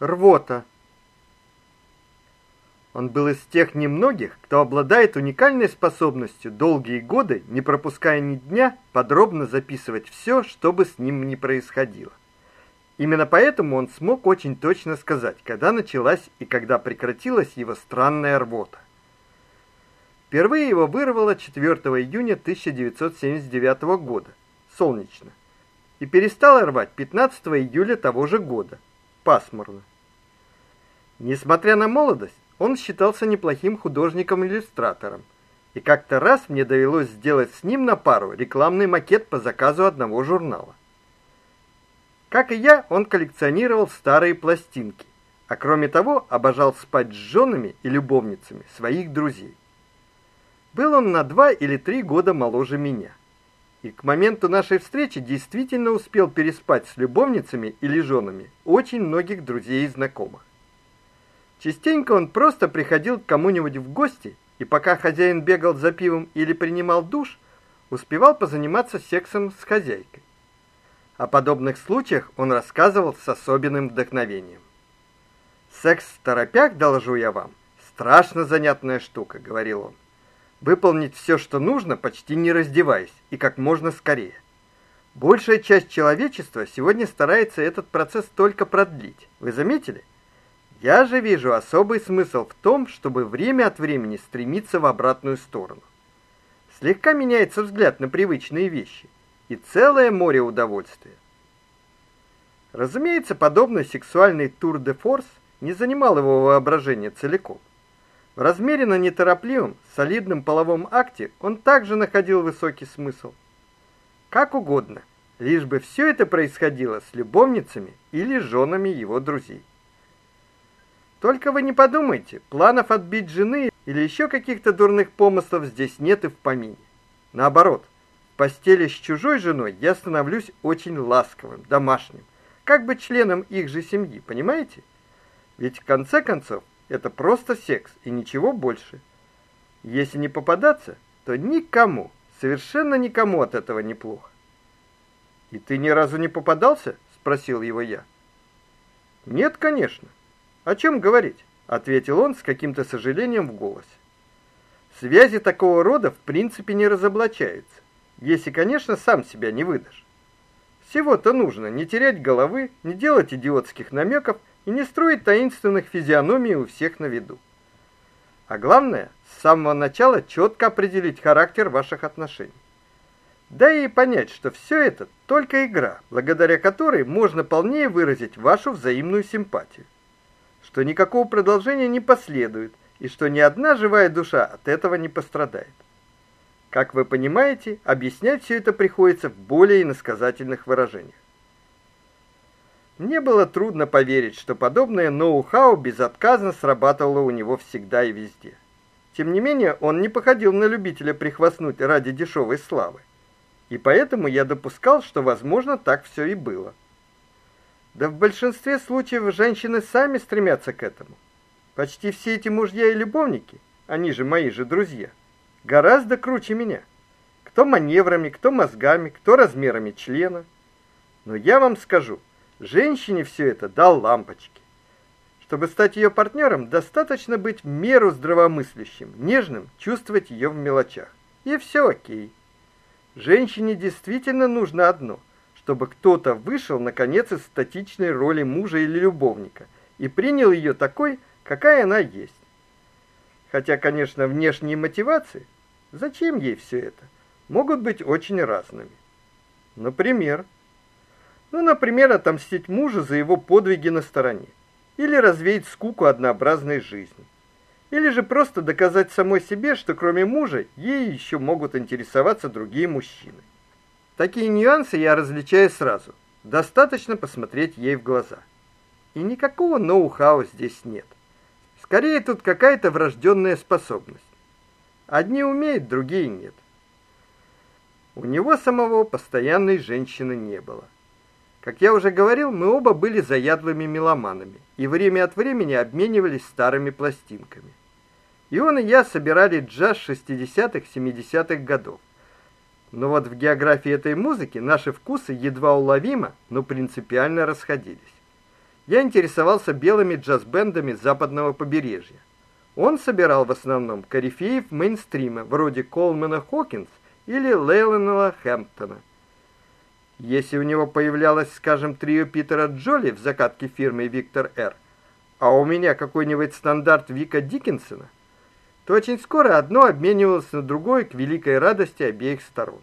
Рвота. Он был из тех немногих, кто обладает уникальной способностью долгие годы, не пропуская ни дня, подробно записывать все, что бы с ним ни происходило. Именно поэтому он смог очень точно сказать, когда началась и когда прекратилась его странная рвота. Впервые его вырвало 4 июня 1979 года, солнечно, и перестало рвать 15 июля того же года, пасмурно. Несмотря на молодость, он считался неплохим художником-иллюстратором. И как-то раз мне довелось сделать с ним на пару рекламный макет по заказу одного журнала. Как и я, он коллекционировал старые пластинки, а кроме того, обожал спать с женами и любовницами своих друзей. Был он на два или три года моложе меня. И к моменту нашей встречи действительно успел переспать с любовницами или женами очень многих друзей и знакомых. Частенько он просто приходил к кому-нибудь в гости, и пока хозяин бегал за пивом или принимал душ, успевал позаниматься сексом с хозяйкой. О подобных случаях он рассказывал с особенным вдохновением. Секс в торопях, доложу я вам, страшно занятная штука, говорил он. Выполнить все, что нужно, почти не раздеваясь и как можно скорее. Большая часть человечества сегодня старается этот процесс только продлить. Вы заметили? Я же вижу особый смысл в том, чтобы время от времени стремиться в обратную сторону. Слегка меняется взгляд на привычные вещи, и целое море удовольствия. Разумеется, подобный сексуальный тур де форс не занимал его воображение целиком. В размеренно неторопливом, солидном половом акте он также находил высокий смысл. Как угодно, лишь бы все это происходило с любовницами или женами его друзей. Только вы не подумайте, планов отбить жены или еще каких-то дурных помыслов здесь нет и в помине. Наоборот, в постели с чужой женой я становлюсь очень ласковым, домашним, как бы членом их же семьи, понимаете? Ведь в конце концов это просто секс и ничего больше. Если не попадаться, то никому, совершенно никому от этого не плохо. И ты ни разу не попадался? спросил его я. Нет, конечно. О чем говорить? ответил он с каким-то сожалением в голосе. Связи такого рода в принципе не разоблачаются, если, конечно, сам себя не выдашь. Всего-то нужно не терять головы, не делать идиотских намеков и не строить таинственных физиономий у всех на виду. А главное, с самого начала четко определить характер ваших отношений. Да и понять, что все это только игра, благодаря которой можно полнее выразить вашу взаимную симпатию что никакого продолжения не последует и что ни одна живая душа от этого не пострадает. Как вы понимаете, объяснять все это приходится в более иносказательных выражениях. Мне было трудно поверить, что подобное ноу-хау безотказно срабатывало у него всегда и везде. Тем не менее, он не походил на любителя прихвастнуть ради дешевой славы. И поэтому я допускал, что, возможно, так все и было. Да в большинстве случаев женщины сами стремятся к этому. Почти все эти мужья и любовники, они же мои же друзья, гораздо круче меня. Кто маневрами, кто мозгами, кто размерами члена. Но я вам скажу, женщине все это дал лампочки. Чтобы стать ее партнером, достаточно быть в меру здравомыслящим, нежным, чувствовать ее в мелочах. И все о'кей. Женщине действительно нужно одно – чтобы кто-то вышел наконец из статичной роли мужа или любовника и принял ее такой, какая она есть. Хотя, конечно, внешние мотивации, зачем ей все это, могут быть очень разными. Например, ну, например, отомстить мужу за его подвиги на стороне, или развеять скуку однообразной жизни, или же просто доказать самой себе, что кроме мужа ей еще могут интересоваться другие мужчины. Такие нюансы я различаю сразу. Достаточно посмотреть ей в глаза. И никакого ноу-хау здесь нет. Скорее тут какая-то врожденная способность. Одни умеют, другие нет. У него самого постоянной женщины не было. Как я уже говорил, мы оба были заядлыми меломанами и время от времени обменивались старыми пластинками. И он и я собирали джаз 60-х, 70-х годов. Но вот в географии этой музыки наши вкусы едва уловимо, но принципиально расходились. я интересовался белыми джаз-бендами западного побережья. Он собирал в основном корифеев мейнстрима, вроде Колмана Хокинс или Лейлона Хэмптона. Если у него появлялось, скажем, трио Питера Джоли в закатке фирмы Виктор Р, а у меня какой-нибудь стандарт Вика Диккенсона, то очень скоро одно обменивалось на другое к великой радости обеих сторон.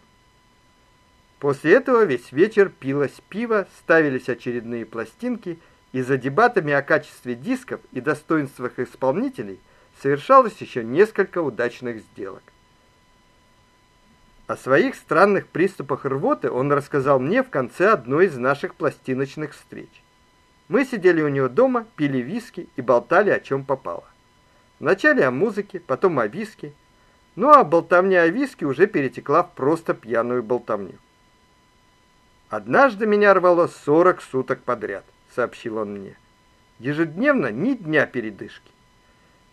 После этого весь вечер пилось пиво, ставились очередные пластинки, и за дебатами о качестве дисков и достоинствах исполнителей совершалось еще несколько удачных сделок. О своих странных приступах рвоты он рассказал мне в конце одной из наших пластиночных встреч. Мы сидели у него дома, пили виски и болтали о чем попало. Вначале о музыке, потом о виске. Ну а болтовня о виске уже перетекла в просто пьяную болтовню. Однажды меня рвало 40 суток подряд, сообщил он мне. Ежедневно ни дня передышки.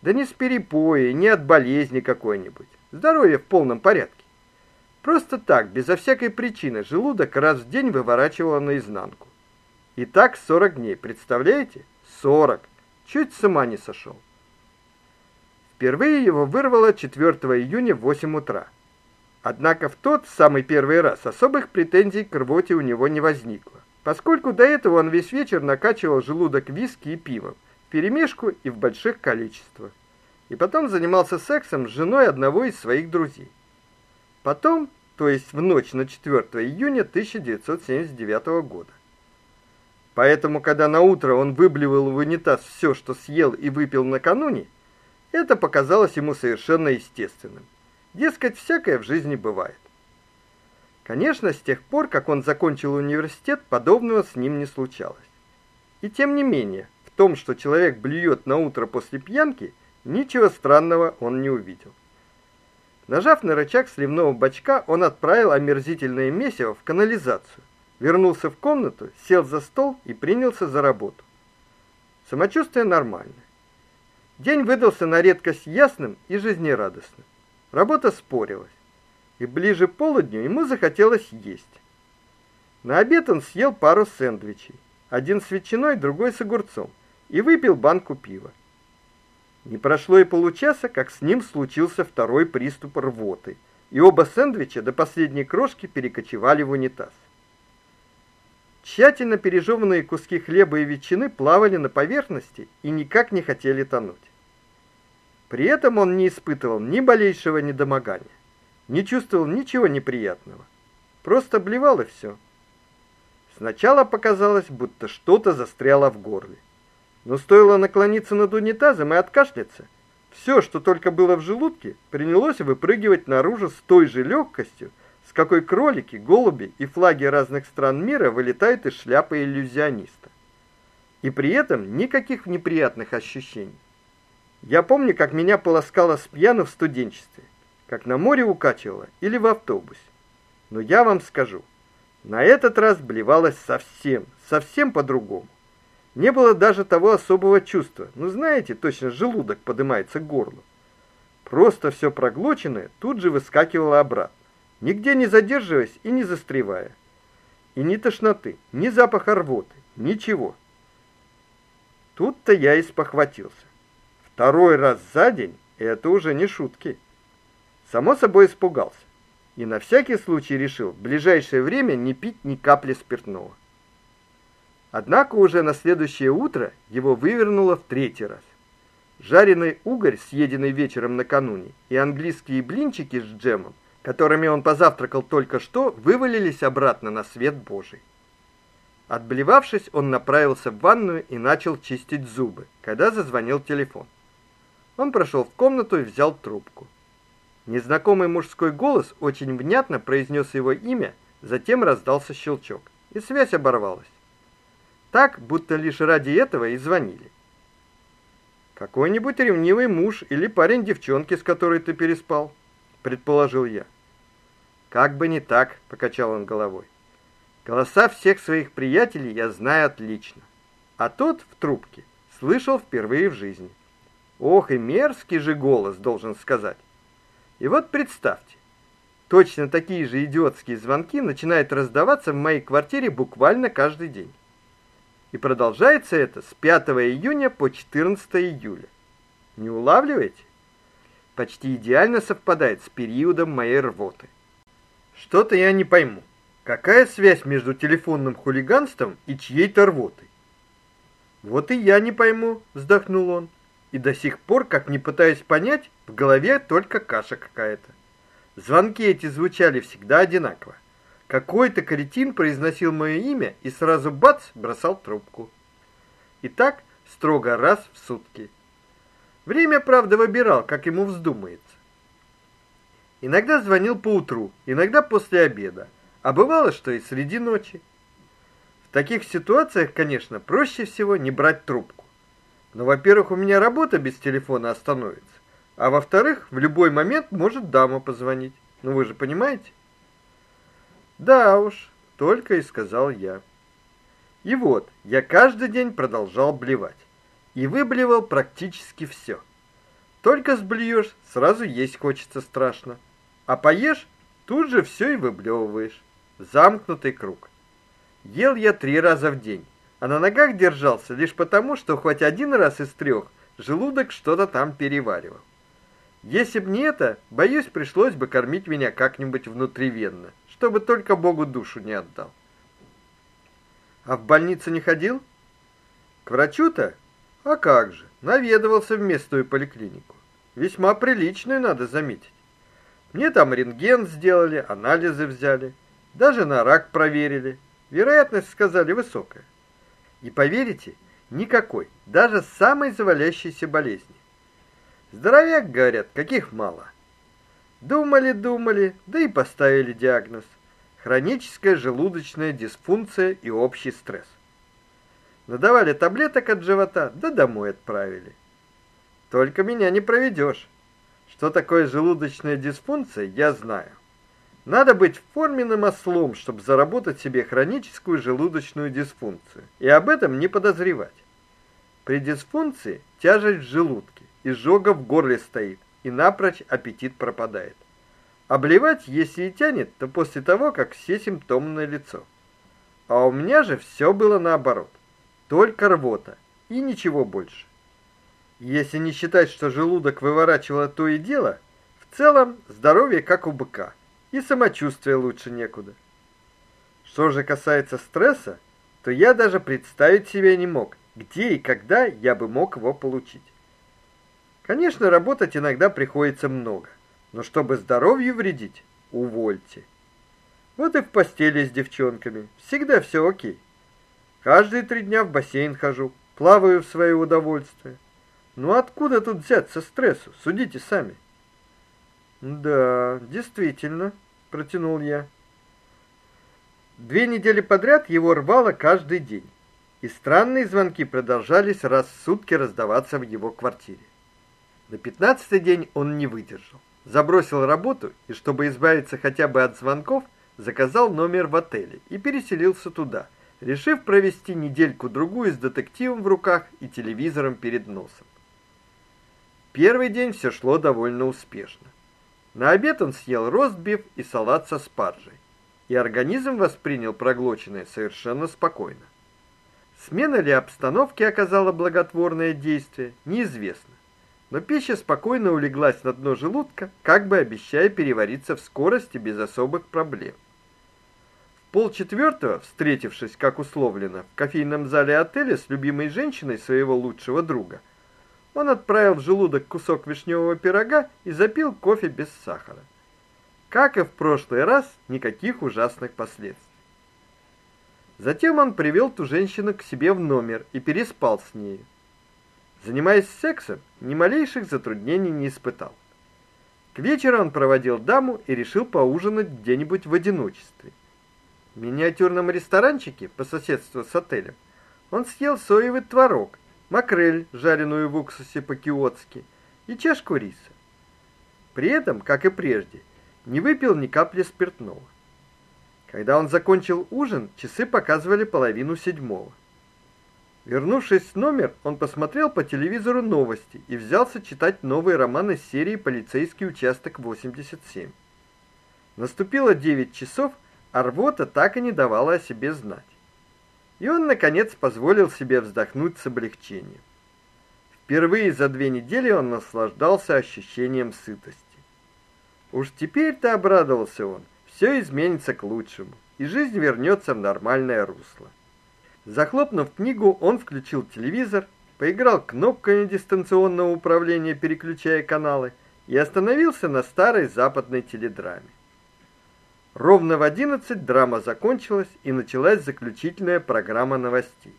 Да не с перепоя, не от болезни какой-нибудь. Здоровье в полном порядке. Просто так, безо всякой причины, желудок раз в день выворачивало наизнанку. И так 40 дней, представляете? 40. Чуть с ума не сошел. Впервые его вырвало 4 июня в 8 утра. Однако в тот самый первый раз особых претензий к рвоте у него не возникло, поскольку до этого он весь вечер накачивал желудок виски и пивом, вперемешку и в больших количествах. И потом занимался сексом с женой одного из своих друзей. Потом, то есть в ночь на 4 июня 1979 года. Поэтому, когда на утро он выблевал в унитаз все, что съел и выпил накануне, это показалось ему совершенно естественным. Дескать, всякое в жизни бывает. Конечно, с тех пор, как он закончил университет, подобного с ним не случалось. И тем не менее, в том, что человек блюет на утро после пьянки, ничего странного он не увидел. Нажав на рычаг сливного бачка, он отправил омерзительное месиво в канализацию. Вернулся в комнату, сел за стол и принялся за работу. Самочувствие нормальное. День выдался на редкость ясным и жизнерадостным. Работа спорилась, и ближе к полудню ему захотелось есть. На обед он съел пару сэндвичей, один с ветчиной, другой с огурцом, и выпил банку пива. Не прошло и получаса, как с ним случился второй приступ рвоты, и оба сэндвича до последней крошки перекочевали в унитаз. Тщательно пережеванные куски хлеба и ветчины плавали на поверхности и никак не хотели тонуть. При этом он не испытывал ни малейшего недомогания, не чувствовал ничего неприятного. Просто блевал и все. Сначала показалось, будто что-то застряло в горле. Но стоило наклониться над унитазом и откашляться, все, что только было в желудке, принялось выпрыгивать наружу с той же легкостью, какой кролики, голуби и флаги разных стран мира вылетают из шляпы иллюзиониста. И при этом никаких неприятных ощущений. Я помню, как меня полоскало с пьяну в студенчестве, как на море укачивало или в автобусе. Но я вам скажу, на этот раз блевалось совсем, совсем по-другому. Не было даже того особого чувства. Ну, знаете, точно желудок поднимается к горлу. Просто все проглоченное тут же выскакивало обратно, нигде не задерживаясь и не застревая. И ни тошноты, ни запаха рвоты, ничего. Тут-то я и спохватился. Второй раз за день это уже не шутки. Само собой испугался и на всякий случай решил в ближайшее время не пить ни капли спиртного. Однако уже на следующее утро его вывернуло в третий раз. Жареный угорь, съеденный вечером накануне, и английские блинчики с джемом, которыми он позавтракал только что, вывалились обратно на свет Божий. Отблевавшись, он направился в ванную и начал чистить зубы, когда зазвонил телефон. Он прошел в комнату и взял трубку. Незнакомый мужской голос очень внятно произнес его имя, затем раздался щелчок, и связь оборвалась. Так, будто лишь ради этого и звонили. Какой-нибудь ревнивый муж или парень девчонки, с которой ты переспал, предположил я. Как бы не так, покачал он головой. Голоса всех своих приятелей я знаю отлично, а тот в трубке слышал впервые в жизни. Ох, и мерзкий же голос, должен сказать. И вот представьте, точно такие же идиотские звонки начинают раздаваться в моей квартире буквально каждый день. И продолжается это с 5 июня по 14 июля. Не улавливаете? Почти идеально совпадает с периодом моей рвоты. Что-то я не пойму. Какая связь между телефонным хулиганством и чьей-то рвотой? Вот и я не пойму, вздохнул он. И до сих пор, как не пытаюсь понять, в голове только каша какая-то. Звонки эти звучали всегда одинаково. Какой-то кретин произносил мое имя и сразу бац, бросал трубку. И так строго раз в сутки. Время, правда, выбирал, как ему вздумается. Иногда звонил по утру, иногда после обеда, а бывало, что и среди ночи. В таких ситуациях, конечно, проще всего не брать трубку. Но, во-первых, у меня работа без телефона остановится, а во-вторых, в любой момент может дама позвонить. Ну вы же понимаете? Да уж, только и сказал я. И вот, я каждый день продолжал блевать. И выблевал практически все. Только сблюешь, сразу есть хочется страшно. А поешь, тут же все и выблевываешь. Замкнутый круг. Ел я три раза в день, а на ногах держался лишь потому, что хоть один раз из трех желудок что-то там переваривал. Если б не это, боюсь, пришлось бы кормить меня как-нибудь внутривенно чтобы только Богу душу не отдал. А в больницу не ходил? К врачу-то? А как же? Наведывался в местную поликлинику. Весьма приличную, надо заметить. Мне там рентген сделали, анализы взяли, даже на рак проверили. Вероятность, сказали, высокая. И поверите, никакой, даже самой завалящейся болезни. Здоровяк, говорят, каких мало. Думали, думали, да и поставили диагноз: хроническая желудочная дисфункция и общий стресс. Надавали таблеток от живота, да домой отправили. Только меня не проведешь. Что такое желудочная дисфункция, я знаю. Надо быть форменным ослом, чтобы заработать себе хроническую желудочную дисфункцию, и об этом не подозревать. При дисфункции тяжесть в желудке, изжога в горле стоит, и напрочь аппетит пропадает. Обливать, если и тянет, то после того, как все симптомы на лицо. А у меня же все было наоборот. Только рвота и ничего больше. Если не считать, что желудок выворачивало то и дело, в целом здоровье как у быка, и самочувствие лучше некуда. Что же касается стресса, то я даже представить себе не мог, где и когда я бы мог его получить. Конечно, работать иногда приходится много, но чтобы здоровью вредить, увольте. Вот и в постели с девчонками. Всегда все о'кей. Каждые три дня в бассейн хожу, плаваю в свое удовольствие. Ну откуда тут взяться стрессу? Судите сами. Да, действительно, протянул я. Две недели подряд его рвало каждый день. И странные звонки продолжались раз в сутки раздаваться в его квартире. На пятнадцатый день он не выдержал. Забросил работу и, чтобы избавиться хотя бы от звонков, заказал номер в отеле и переселился туда, решив провести недельку-другую с детективом в руках и телевизором перед носом. Первый день все шло довольно успешно. На обед он съел ростбиф и салат со спаржей, и организм воспринял проглоченное совершенно спокойно. Смена ли обстановки оказала благотворное действие, неизвестно но пища спокойно улеглась на дно желудка, как бы обещая перевариться в скорости без особых проблем. В полчетвертого, встретившись, как условлено, в кофейном зале отеля с любимой женщиной своего лучшего друга, он отправил в желудок кусок вишневого пирога и запил кофе без сахара. Как и в прошлый раз, никаких ужасных последствий. Затем он привел ту женщину к себе в номер и переспал с ней. Занимаясь сексом, ни малейших затруднений не испытал. К вечеру он проводил даму и решил поужинать где-нибудь в одиночестве. В миниатюрном ресторанчике по соседству с отелем он съел соевый творог, макрель, жареную в уксусе по-киотски, и чашку риса. При этом, как и прежде, не выпил ни капли спиртного. Когда он закончил ужин, часы показывали половину седьмого. Вернувшись в номер, он посмотрел по телевизору новости и взялся читать новый роман из серии Полицейский участок 87. Наступило 9 часов, а рвота так и не давала о себе знать. И он наконец позволил себе вздохнуть с облегчением. Впервые за две недели он наслаждался ощущением сытости. Уж теперь-то обрадовался он. все изменится к лучшему, и жизнь вернется в нормальное русло. Захлопнув книгу, он включил телевизор, поиграл кнопками дистанционного управления, переключая каналы, и остановился на старой западной теледраме. Ровно в 11 драма закончилась, и началась заключительная программа новостей.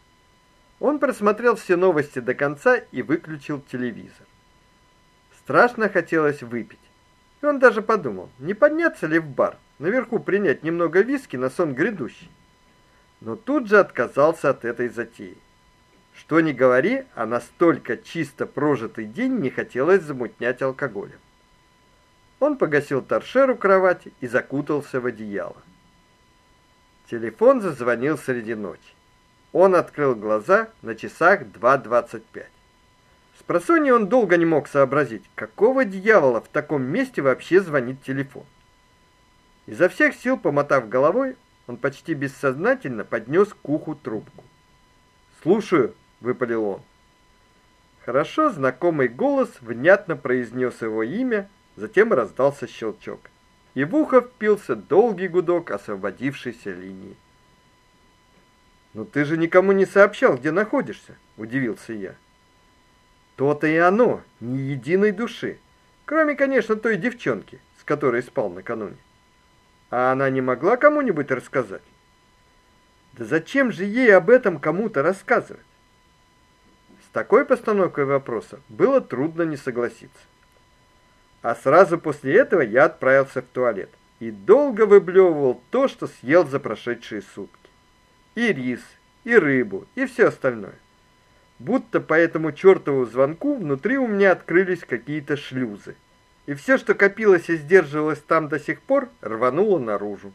Он просмотрел все новости до конца и выключил телевизор. Страшно хотелось выпить. И он даже подумал, не подняться ли в бар, наверху принять немного виски на сон грядущий. Но тут же отказался от этой затеи. Что ни говори, а настолько чисто прожитый день не хотелось замутнять алкоголем. Он погасил торшер у кровати и закутался в одеяло. Телефон зазвонил среди ночи. Он открыл глаза на часах 2:25. Спросонья он долго не мог сообразить, какого дьявола в таком месте вообще звонит телефон. Изо всех сил помотав головой, он почти бессознательно поднес к уху трубку. "Слушаю", выпалил он. Хорошо знакомый голос внятно произнес его имя, Затем раздался щелчок, и в ухо впился долгий гудок освободившейся линии. "Ну ты же никому не сообщал, где находишься?" удивился я. То-то и оно, ни единой души, кроме, конечно, той девчонки, с которой спал накануне. А она не могла кому-нибудь рассказать? Да зачем же ей об этом кому-то рассказывать? С такой постановкой вопроса было трудно не согласиться. А сразу после этого я отправился в туалет и долго выблевывал то, что съел за прошедшие сутки. И рис, и рыбу, и все остальное. Будто по этому чертову звонку внутри у меня открылись какие-то шлюзы. И все, что копилось и сдерживалось там до сих пор, рвануло наружу.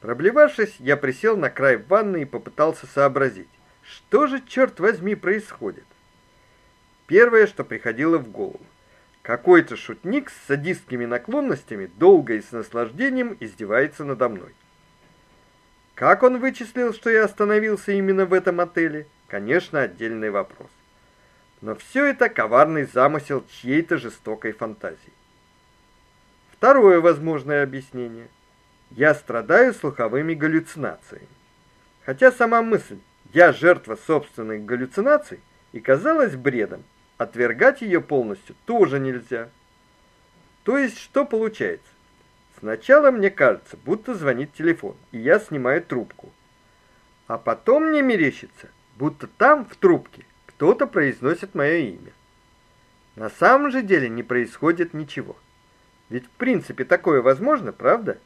Проблевавшись, я присел на край ванны и попытался сообразить, что же черт возьми происходит. Первое, что приходило в голову: какой-то шутник с садистскими наклонностями долго и с наслаждением издевается надо мной. Как он вычислил, что я остановился именно в этом отеле, конечно, отдельный вопрос. Но все это коварный замысел чьей-то жестокой фантазии. Второе возможное объяснение. Я страдаю слуховыми галлюцинациями. Хотя сама мысль «я жертва собственных галлюцинаций» и казалась бредом, Отвергать ее полностью тоже нельзя. То есть что получается? Сначала мне кажется, будто звонит телефон, и я снимаю трубку. А потом мне мерещится, будто там в трубке кто-то произносит мое имя. На самом же деле не происходит ничего. Ведь в принципе такое возможно, правда?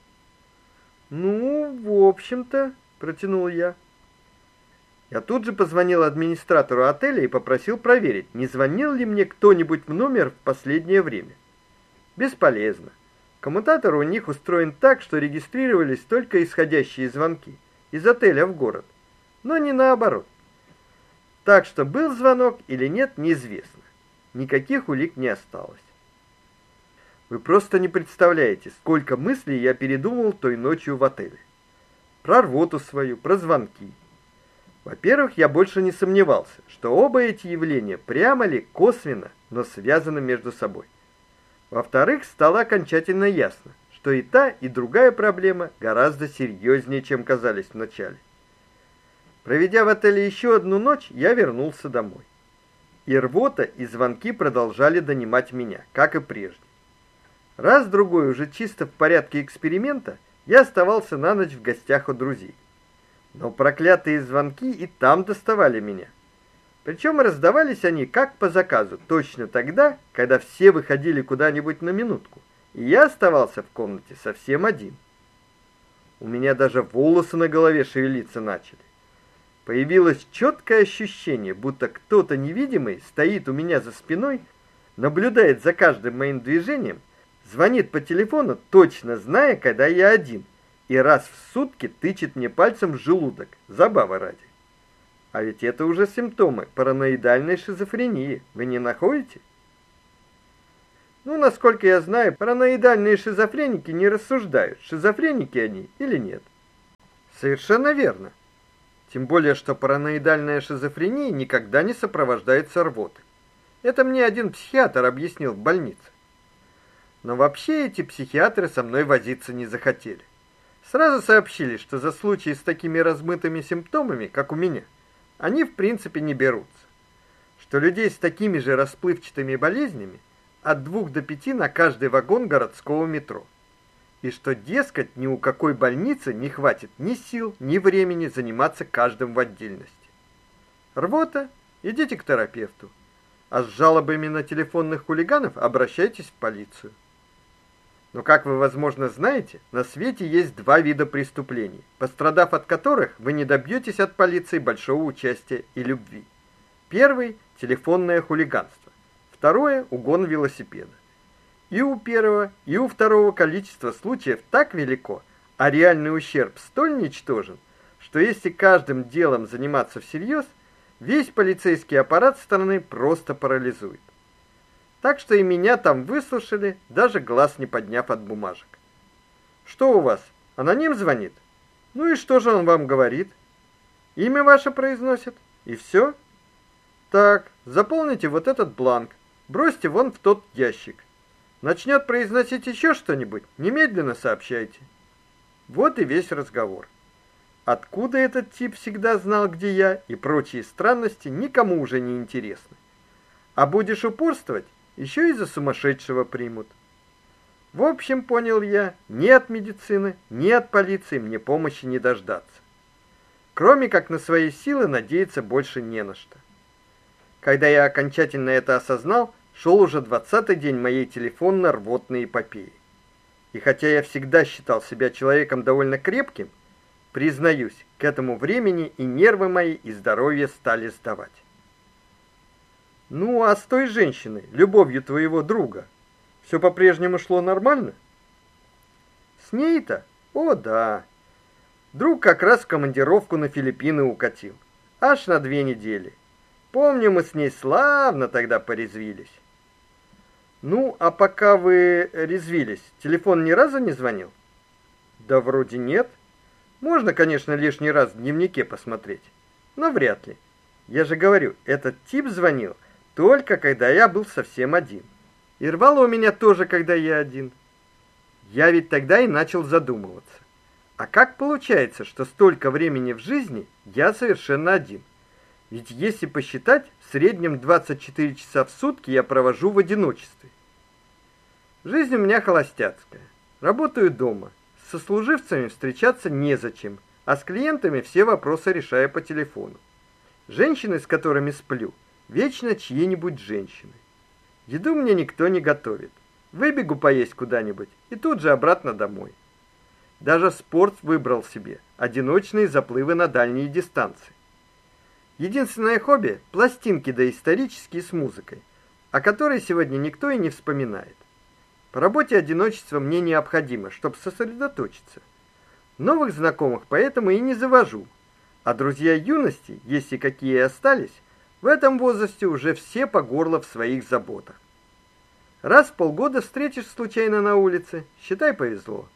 Ну, в общем-то, протянул я. Я тут же позвонил администратору отеля и попросил проверить, не звонил ли мне кто-нибудь в номер в последнее время. Бесполезно. Коммутатор у них устроен так, что регистрировались только исходящие звонки из отеля в город, но не наоборот. Так что был звонок или нет, неизвестно. Никаких улик не осталось. Вы просто не представляете, сколько мыслей я передумал той ночью в отеле. Про рвоту свою, про звонки. Во-первых, я больше не сомневался, что оба эти явления прямо ли, косвенно, но связаны между собой. Во-вторых, стало окончательно ясно, что и та, и другая проблема гораздо серьезнее, чем казались вначале. Проведя в отеле еще одну ночь, я вернулся домой. И рвота, и звонки продолжали донимать меня, как и прежде. Раз другой уже чисто в порядке эксперимента я оставался на ночь в гостях у друзей. Но проклятые звонки и там доставали меня. Причем раздавались они как по заказу, точно тогда, когда все выходили куда-нибудь на минутку, и я оставался в комнате совсем один. У меня даже волосы на голове шевелиться начали. Появилось четкое ощущение, будто кто-то невидимый стоит у меня за спиной, наблюдает за каждым моим движением, звонит по телефону, точно зная, когда я один, и раз в сутки тычет мне пальцем в желудок, забава ради. А ведь это уже симптомы параноидальной шизофрении, вы не находите? Ну, насколько я знаю, параноидальные шизофреники не рассуждают, шизофреники они или нет. Совершенно верно. Тем более, что параноидальная шизофрения никогда не сопровождается рвотой. Это мне один психиатр объяснил в больнице. Но вообще эти психиатры со мной возиться не захотели. Сразу сообщили, что за случаи с такими размытыми симптомами, как у меня, они в принципе не берутся. Что людей с такими же расплывчатыми болезнями от двух до пяти на каждый вагон городского метро. И что, дескать, ни у какой больницы не хватит ни сил, ни времени заниматься каждым в отдельности. Рвота? Идите к терапевту. А с жалобами на телефонных хулиганов обращайтесь в полицию. Но, как вы, возможно, знаете, на свете есть два вида преступлений, пострадав от которых вы не добьетесь от полиции большого участия и любви. Первый телефонное хулиганство. Второе угон велосипеда. И у первого, и у второго количество случаев так велико, а реальный ущерб столь ничтожен, что если каждым делом заниматься всерьез, весь полицейский аппарат страны просто парализует. Так что и меня там выслушали, даже глаз не подняв от бумажек. Что у вас? Аноним звонит? Ну и что же он вам говорит? Имя ваше произносит и все? Так, заполните вот этот бланк. Бросьте вон в тот ящик. Начнет произносить еще что-нибудь, немедленно сообщайте. Вот и весь разговор. Откуда этот тип всегда знал, где я, и прочие странности никому уже не интересны. А будешь упорствовать, еще и за сумасшедшего примут. В общем, понял я, ни от медицины, ни от полиции мне помощи не дождаться. Кроме как на свои силы надеяться больше не на что. Когда я окончательно это осознал, шел уже двадцатый день моей телефонно-рвотной эпопеи. И хотя я всегда считал себя человеком довольно крепким, признаюсь, к этому времени и нервы мои, и здоровье стали сдавать. Ну, а с той женщиной, любовью твоего друга, все по-прежнему шло нормально? С ней-то? О, да. Друг как раз в командировку на Филиппины укатил. Аж на две недели. Помню, мы с ней славно тогда порезвились. Ну, а пока вы резвились, телефон ни разу не звонил? Да вроде нет. Можно, конечно, лишний раз в дневнике посмотреть, но вряд ли. Я же говорю, этот тип звонил только когда я был совсем один. И рвало меня тоже, когда я один. Я ведь тогда и начал задумываться. А как получается, что столько времени в жизни я совершенно один? Ведь если посчитать, в среднем 24 часа в сутки я провожу в одиночестве. Жизнь у меня холостяцкая. Работаю дома. Со служивцами встречаться незачем, а с клиентами все вопросы решаю по телефону. Женщины, с которыми сплю, вечно чьи-нибудь женщины. Еду мне никто не готовит. Выбегу поесть куда-нибудь и тут же обратно домой. Даже спорт выбрал себе одиночные заплывы на дальние дистанции. Единственное хобби пластинки доисторические с музыкой, о которой сегодня никто и не вспоминает. По работе одиночество мне необходимо, чтобы сосредоточиться. Новых знакомых поэтому и не завожу. А друзья юности, если какие и остались, в этом возрасте уже все по горло в своих заботах. Раз в полгода встретишь случайно на улице, считай повезло.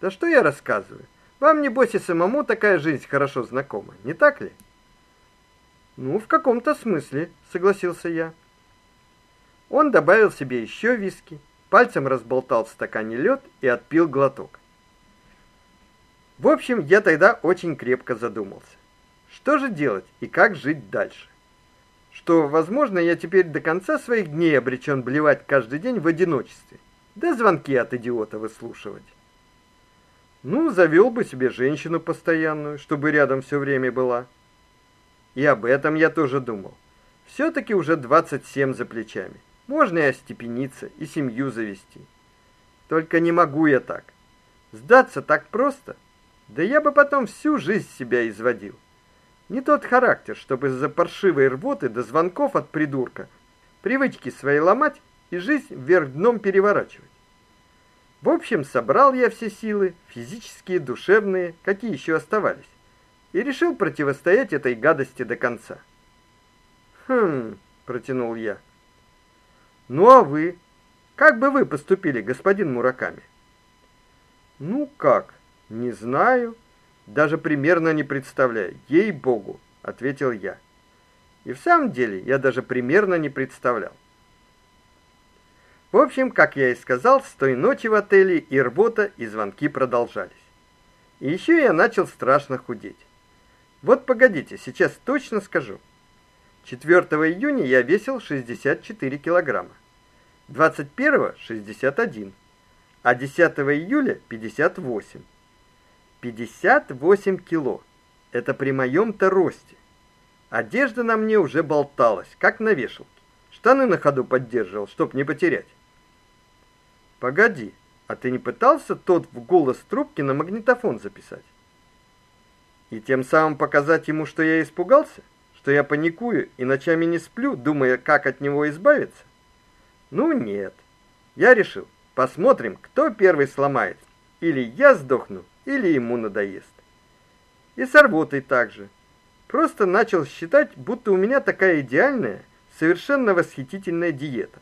Да что я рассказываю? Вам небось и самому такая жизнь хорошо знакома, не так ли? Ну, в каком-то смысле, согласился я. Он добавил себе еще виски, пальцем разболтал в стакане лед и отпил глоток. В общем, я тогда очень крепко задумался. Что же делать и как жить дальше? Что, возможно, я теперь до конца своих дней обречен блевать каждый день в одиночестве, да звонки от идиота выслушивать. Ну, завел бы себе женщину постоянную, чтобы рядом все время была. И об этом я тоже думал. все таки уже 27 за плечами. Можно и остепениться, и семью завести. Только не могу я так. Сдаться так просто. Да я бы потом всю жизнь себя изводил. Не тот характер, чтобы из-за паршивой рвоты до звонков от придурка привычки свои ломать и жизнь вверх дном переворачивать. В общем, собрал я все силы, физические, душевные, какие еще оставались, и решил противостоять этой гадости до конца. Хм, протянул я. Ну а вы? Как бы вы поступили, господин Мураками? Ну как? Не знаю. Даже примерно не представляю. Ей-богу, ответил я. И в самом деле, я даже примерно не представлял. В общем, как я и сказал, с той ночи в отеле и работа, и звонки продолжались. И еще я начал страшно худеть. Вот погодите, сейчас точно скажу. 4 июня я весил 64 килограмма. 21 61. А 10 июля 58. 58 кило. Это при моем-то росте. Одежда на мне уже болталась, как на вешалке. Штаны на ходу поддерживал, чтоб не потерять. Погоди, а ты не пытался тот в голос трубки на магнитофон записать? И тем самым показать ему, что я испугался, что я паникую и ночами не сплю, думая, как от него избавиться? Ну нет. Я решил, посмотрим, кто первый сломается. Или я сдохну, или ему надоест. И с работой также. Просто начал считать, будто у меня такая идеальная, совершенно восхитительная диета.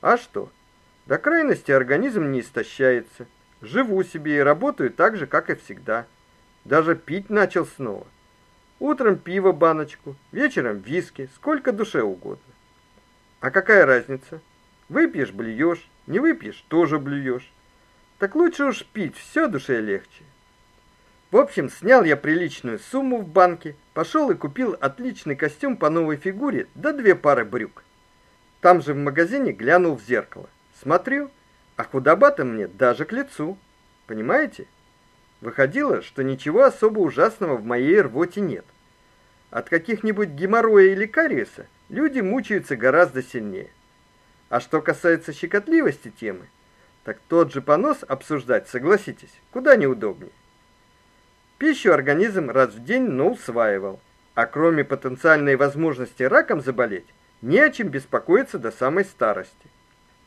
А что? До крайности организм не истощается. Живу себе и работаю так же, как и всегда. Даже пить начал снова. Утром пиво баночку, вечером виски, сколько душе угодно. А какая разница? Выпьешь блюешь, не выпьешь тоже блюешь. Так лучше уж пить, все душе легче. В общем, снял я приличную сумму в банке, пошел и купил отличный костюм по новой фигуре, да две пары брюк. Там же в магазине глянул в зеркало. Смотрю, а худобато мне даже к лицу. Понимаете? Выходило, что ничего особо ужасного в моей рвоте нет. От каких-нибудь геморроя или кариеса люди мучаются гораздо сильнее. А что касается щекотливости темы, так тот же понос обсуждать, согласитесь, куда неудобнее. Пищу организм раз в день, но усваивал, а кроме потенциальной возможности раком заболеть, не о чем беспокоиться до самой старости.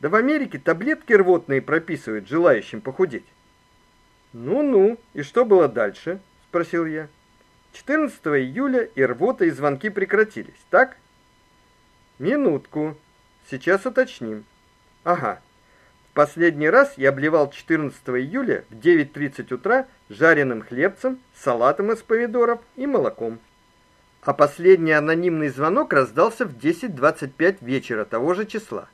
Да в Америке таблетки рвотные прописывают желающим похудеть. Ну-ну, и что было дальше? спросил я. 14 июля и рвота и звонки прекратились, так? Минутку. Сейчас уточним. Ага. Последний раз я обливал 14 июля в 9:30 утра жареным хлебцем, салатом из помидоров и молоком. А последний анонимный звонок раздался в 10:25 вечера того же числа.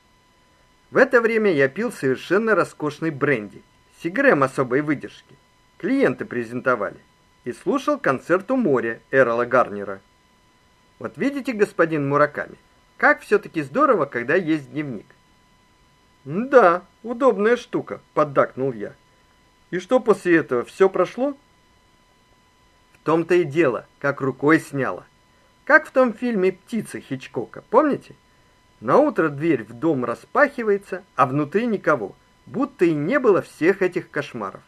В это время я пил совершенно роскошный бренди, сигрем особой выдержки. Клиенты презентовали. И слушал концерт у моря Эрла Гарнера. Вот видите, господин Мураками, как все таки здорово, когда есть дневник. Да, удобная штука, поддакнул я. И что после этого все прошло? В том-то и дело, как рукой сняло. Как в том фильме Птица Хичкока, помните? На утро дверь в дом распахивается, а внутри никого, будто и не было всех этих кошмаров.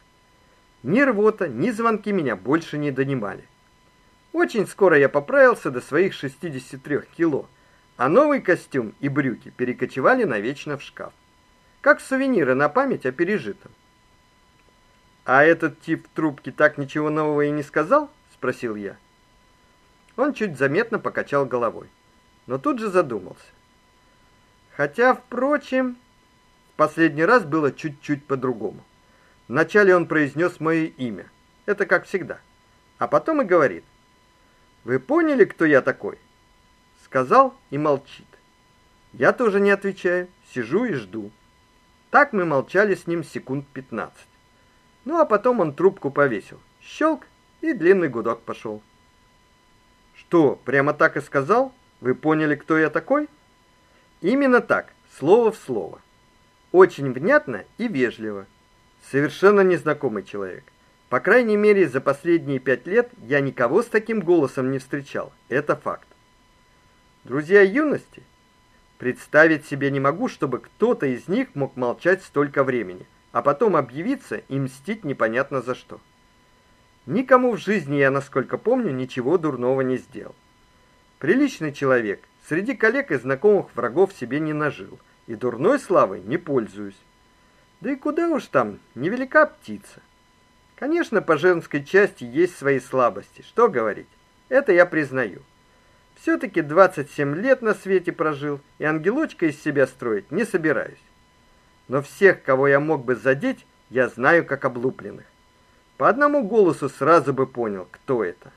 Ни рвота, ни звонки меня больше не донимали. Очень скоро я поправился до своих 63 кило, а новый костюм и брюки перекочевали навечно в шкаф. Как сувениры на память о пережитом. А этот тип трубки так ничего нового и не сказал, спросил я. Он чуть заметно покачал головой, но тут же задумался. Хотя, впрочем, в последний раз было чуть-чуть по-другому. Вначале он произнес мое имя. Это как всегда. А потом и говорит: "Вы поняли, кто я такой?" Сказал и молчит. Я тоже не отвечаю, сижу и жду. Так мы молчали с ним секунд 15. Ну а потом он трубку повесил. Щелк, и длинный гудок пошел. Что, прямо так и сказал? Вы поняли, кто я такой? Именно так, слово в слово. Очень внятно и вежливо. Совершенно незнакомый человек. По крайней мере, за последние пять лет я никого с таким голосом не встречал. Это факт. Друзья юности, представить себе не могу, чтобы кто-то из них мог молчать столько времени, а потом объявиться и мстить непонятно за что. Никому в жизни я, насколько помню, ничего дурного не сделал. Приличный человек, Среди коллег и знакомых врагов себе не нажил, и дурной славой не пользуюсь. Да и куда уж там, невелика птица. Конечно, по женской части есть свои слабости, что говорить. Это я признаю. Все таки 27 лет на свете прожил, и ангелочка из себя строить не собираюсь. Но всех, кого я мог бы задеть, я знаю как облупленных. По одному голосу сразу бы понял, кто это.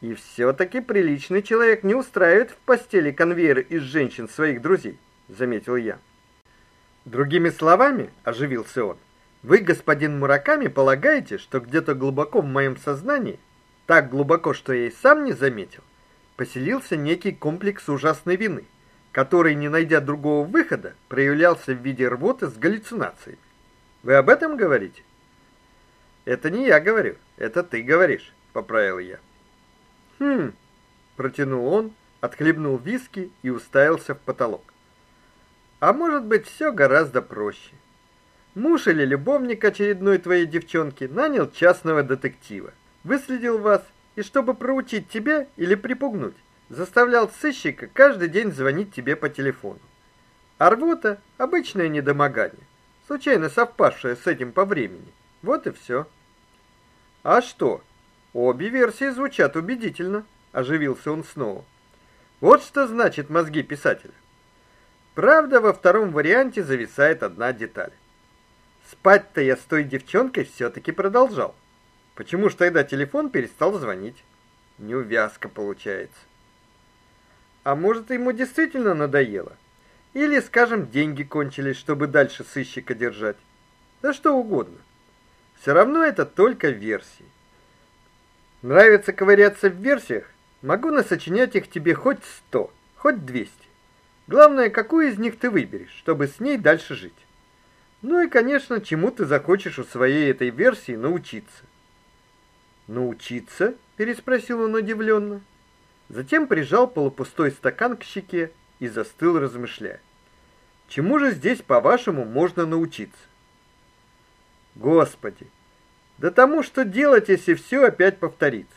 И все таки приличный человек не устраивает в постели конвейер из женщин своих друзей, заметил я. Другими словами, оживился он. Вы, господин Мураками, полагаете, что где-то глубоко в моем сознании, так глубоко, что я и сам не заметил, поселился некий комплекс ужасной вины, который, не найдя другого выхода, проявлялся в виде рвоты с галлюцинациями. Вы об этом говорите? Это не я говорю, это ты говоришь, поправил я. Хм, протянул он, отхлебнул виски и уставился в потолок. А может быть, все гораздо проще. Муж или любовник очередной твоей девчонки нанял частного детектива, выследил вас и чтобы проучить тебя или припугнуть, заставлял сыщика каждый день звонить тебе по телефону. А рвота обычное недомогание, случайно совпавшее с этим по времени. Вот и все. А что? Обе версии звучат убедительно, оживился он снова. Вот что значит мозги писателя. Правда, во втором варианте зависает одна деталь. Спать-то я с той девчонкой все таки продолжал. Почему ж тогда телефон перестал звонить? Неувязка получается. А может, ему действительно надоело? Или, скажем, деньги кончились, чтобы дальше сыщика держать? Да что угодно. Все равно это только версии. Нравится ковыряться в версиях? Могу насочинять их тебе хоть сто, хоть двести. Главное, какую из них ты выберешь, чтобы с ней дальше жить. Ну и, конечно, чему ты захочешь у своей этой версии научиться. Научиться? переспросил он удивленно. Затем прижал полупустой стакан к щеке и застыл, размышляя. Чему же здесь, по-вашему, можно научиться? Господи, да тому, что делать, если все опять повторится.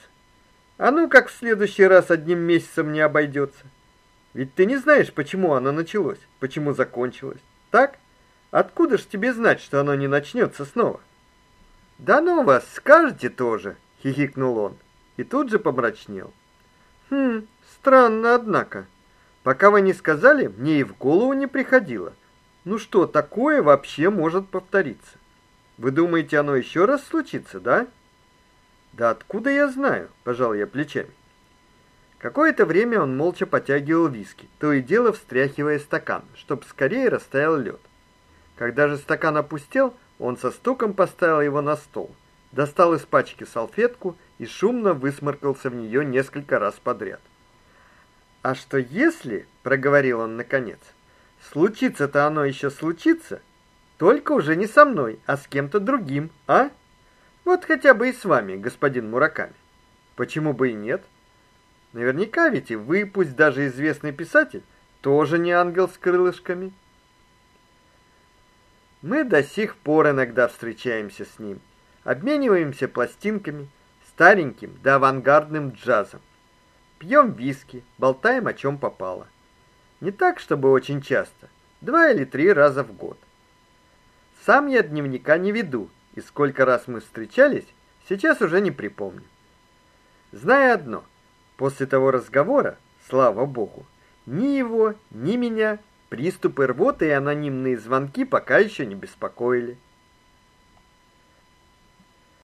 А ну как в следующий раз одним месяцем не обойдется. Ведь ты не знаешь, почему оно началось, почему закончилось. Так? Откуда ж тебе знать, что оно не начнется снова? Да ну вас, скажете тоже, хихикнул он и тут же помрачнел. Хм, странно, однако. Пока вы не сказали, мне и в голову не приходило. Ну что, такое вообще может повториться? Вы думаете, оно еще раз случится, да? Да откуда я знаю, пожал я плечами. Какое-то время он молча потягивал виски, то и дело встряхивая стакан, чтоб скорее растаял лед. Когда же стакан опустел, он со стуком поставил его на стол, достал из пачки салфетку и шумно высморкался в нее несколько раз подряд. А что если, проговорил он наконец, случится-то оно еще случится, только уже не со мной, а с кем-то другим, а? Вот хотя бы и с вами, господин Мураками. Почему бы и нет? Наверняка ведь и вы, пусть даже известный писатель, тоже не ангел с крылышками. Мы до сих пор иногда встречаемся с ним, обмениваемся пластинками, стареньким да авангардным джазом. Пьем виски, болтаем о чем попало. Не так, чтобы очень часто, два или три раза в год. Сам я дневника не веду, и сколько раз мы встречались, сейчас уже не припомню. Знаю одно: после того разговора, слава богу, ни его, ни меня приступы рвоты и анонимные звонки пока еще не беспокоили.